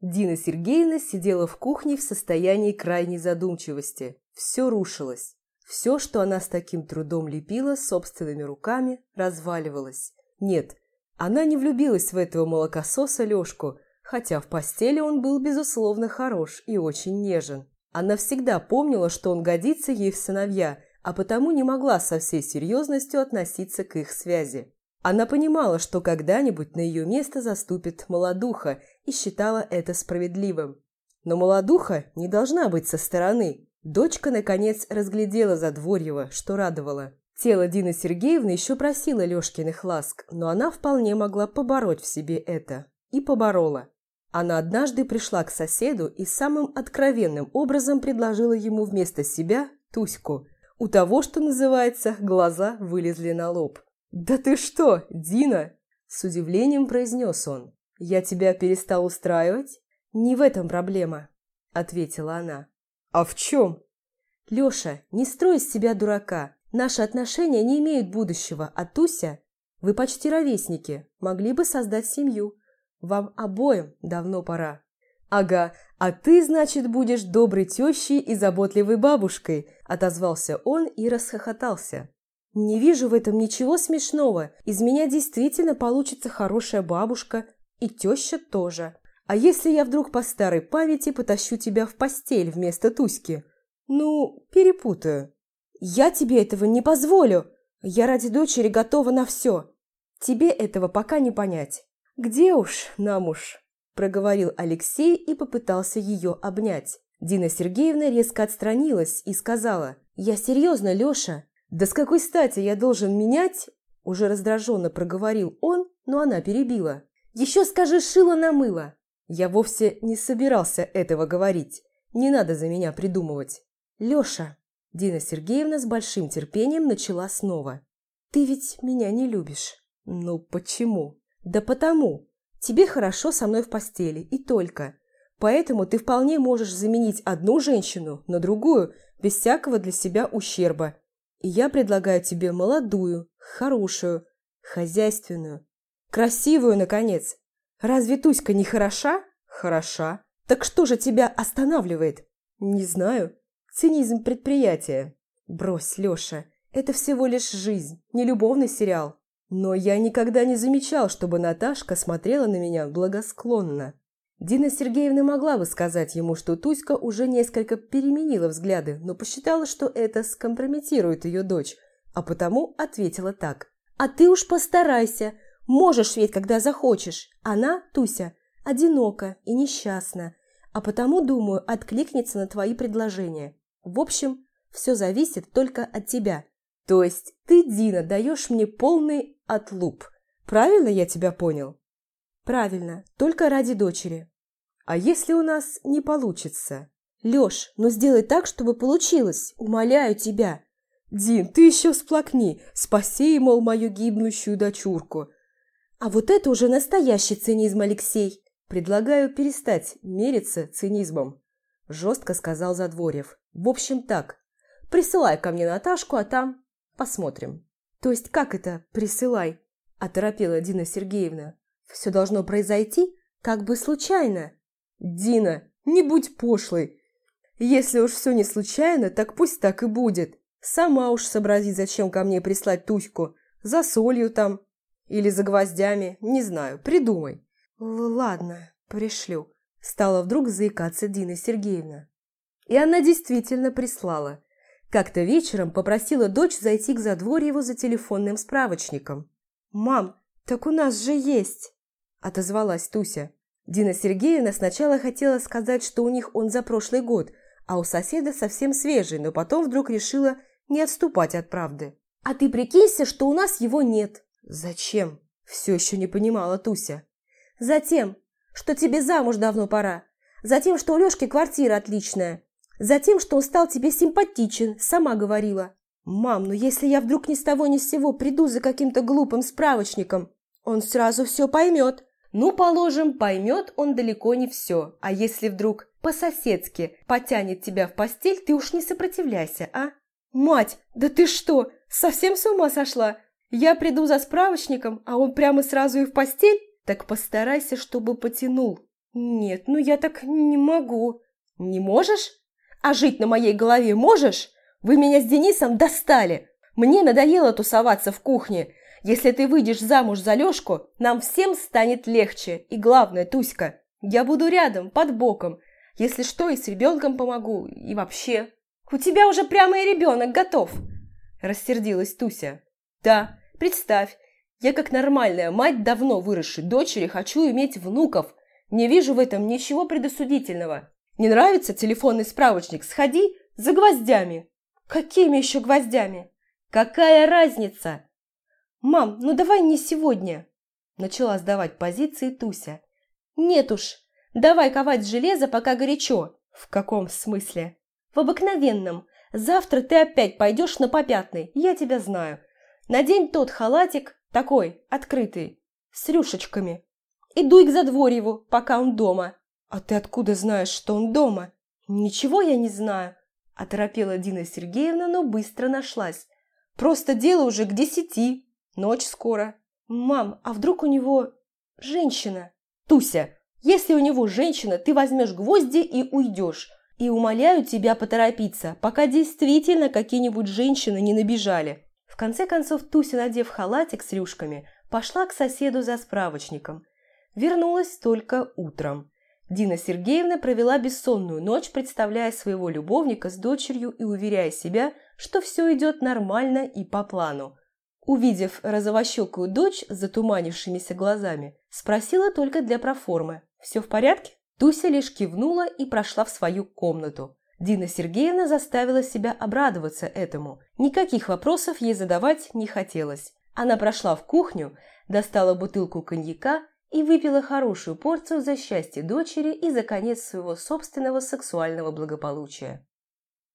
Дина Сергеевна сидела в кухне в состоянии крайней задумчивости. Все рушилось. Все, что она с таким трудом лепила собственными руками, разваливалось. Нет, она не влюбилась в этого молокососа Лёшку, хотя в постели он был, безусловно, хорош и очень нежен. Она всегда помнила, что он годится ей в сыновья, а потому не могла со всей серьезностью относиться к их связи. Она понимала, что когда-нибудь на ее место заступит молодуха и считала это справедливым. Но молодуха не должна быть со стороны. Дочка, наконец, разглядела Задворьева, что радовало. Тело Дины Сергеевны еще просило Лешкиных ласк, но она вполне могла побороть в себе это. И поборола. Она однажды пришла к соседу и самым откровенным образом предложила ему вместо себя Туську. У того, что называется, глаза вылезли на лоб. «Да ты что, Дина?» С удивлением произнес он. «Я тебя перестал устраивать?» «Не в этом проблема», — ответила она. «А в чем?» «Леша, не строй из себя дурака. Наши отношения не имеют будущего, а Туся... Вы почти ровесники, могли бы создать семью. Вам обоим давно пора». «Ага, а ты, значит, будешь доброй тещей и заботливой бабушкой», – отозвался он и расхохотался. «Не вижу в этом ничего смешного. Из меня действительно получится хорошая бабушка и теща тоже. А если я вдруг по старой памяти потащу тебя в постель вместо Туськи? Ну, перепутаю». «Я тебе этого не позволю. Я ради дочери готова на все. Тебе этого пока не понять». «Где уж нам уж?» проговорил Алексей и попытался ее обнять. Дина Сергеевна резко отстранилась и сказала, «Я серьезно, Леша. Да с какой стати я должен менять?» Уже раздраженно проговорил он, но она перебила. «Еще скажи, шило на мыло!» Я вовсе не собирался этого говорить. Не надо за меня придумывать. «Леша!» Дина Сергеевна с большим терпением начала снова. «Ты ведь меня не любишь». «Ну почему?» «Да потому. Тебе хорошо со мной в постели, и только. Поэтому ты вполне можешь заменить одну женщину на другую без всякого для себя ущерба. И я предлагаю тебе молодую, хорошую, хозяйственную, красивую, наконец. Разве Туська не хороша? Хороша. Так что же тебя останавливает? Не знаю. Цинизм предприятия. Брось, Леша, это всего лишь жизнь, не любовный сериал. Но я никогда не замечал, чтобы Наташка смотрела на меня благосклонно. Дина Сергеевна могла бы сказать ему, что Туська уже несколько переменила взгляды, но посчитала, что это скомпрометирует ее дочь, а потому ответила так. «А ты уж постарайся. Можешь ведь, когда захочешь. Она, Туся, одинока и несчастна, а потому, думаю, откликнется на твои предложения. В общем, все зависит только от тебя. То есть ты, Дина, даешь мне полный отлуп. Правильно я тебя понял? Правильно, только ради дочери. А если у нас не получится? Лёш, ну сделай так, чтобы получилось. Умоляю тебя. Дин, ты еще сплакни. Спаси, мол, мою гибнущую дочурку. А вот это уже настоящий цинизм, Алексей. Предлагаю перестать мериться цинизмом. Жестко сказал Задворьев. В общем так, присылай ко мне Наташку, а там Посмотрим. То есть как это «присылай»? Оторопела Дина Сергеевна. Все должно произойти как бы случайно. Дина, не будь пошлой. Если уж все не случайно, так пусть так и будет. Сама уж сообрази, зачем ко мне прислать Туську. За солью там. Или за гвоздями. Не знаю, придумай. Л ладно, пришлю. Стала вдруг заикаться Дина Сергеевна. И она действительно прислала. Как-то вечером попросила дочь зайти к Задворьеву за телефонным справочником. «Мам, так у нас же есть!» – отозвалась Туся. Дина Сергеевна сначала хотела сказать, что у них он за прошлый год, а у соседа совсем свежий, но потом вдруг решила не отступать от правды. «А ты прикинься, что у нас его нет!» «Зачем?» – все еще не понимала Туся. «Затем, что тебе замуж давно пора. Затем, что у Лешки квартира отличная. Затем, что он стал тебе симпатичен, сама говорила. Мам, ну если я вдруг ни с того ни с сего приду за каким-то глупым справочником, он сразу все поймет. Ну, положим, поймет он далеко не все. А если вдруг по-соседски потянет тебя в постель, ты уж не сопротивляйся, а? Мать, да ты что, совсем с ума сошла? Я приду за справочником, а он прямо сразу и в постель? Так постарайся, чтобы потянул. «Нет, ну я так не могу». «Не можешь? А жить на моей голове можешь? Вы меня с Денисом достали. Мне надоело тусоваться в кухне. Если ты выйдешь замуж за Лешку, нам всем станет легче. И главное, Туська, я буду рядом, под боком. Если что, и с ребенком помогу. И вообще. У тебя уже прямо и ребенок готов!» Рассердилась Туся. «Да, представь, я как нормальная мать давно выросшей дочери хочу иметь внуков. Не вижу в этом ничего предосудительного. Не нравится телефонный справочник? Сходи за гвоздями. Какими еще гвоздями? Какая разница? Мам, ну давай не сегодня. Начала сдавать позиции Туся. Нет уж, давай ковать железо, пока горячо. В каком смысле? В обыкновенном. Завтра ты опять пойдешь на попятный, я тебя знаю. Надень тот халатик, такой, открытый, с рюшечками. И дуй к Задворьеву, пока он дома. «А ты откуда знаешь, что он дома?» «Ничего я не знаю», – оторопела Дина Сергеевна, но быстро нашлась. «Просто дело уже к десяти. Ночь скоро. Мам, а вдруг у него женщина?» «Туся, если у него женщина, ты возьмешь гвозди и уйдешь. И умоляю тебя поторопиться, пока действительно какие-нибудь женщины не набежали». В конце концов, Туся, надев халатик с рюшками, пошла к соседу за справочником. Вернулась только утром. Дина Сергеевна провела бессонную ночь, представляя своего любовника с дочерью и уверяя себя, что все идет нормально и по плану. Увидев розовощекую дочь с затуманившимися глазами, спросила только для проформы. «Все в порядке?» Туся лишь кивнула и прошла в свою комнату. Дина Сергеевна заставила себя обрадоваться этому. Никаких вопросов ей задавать не хотелось. Она прошла в кухню, достала бутылку коньяка и выпила хорошую порцию за счастье дочери и за конец своего собственного сексуального благополучия.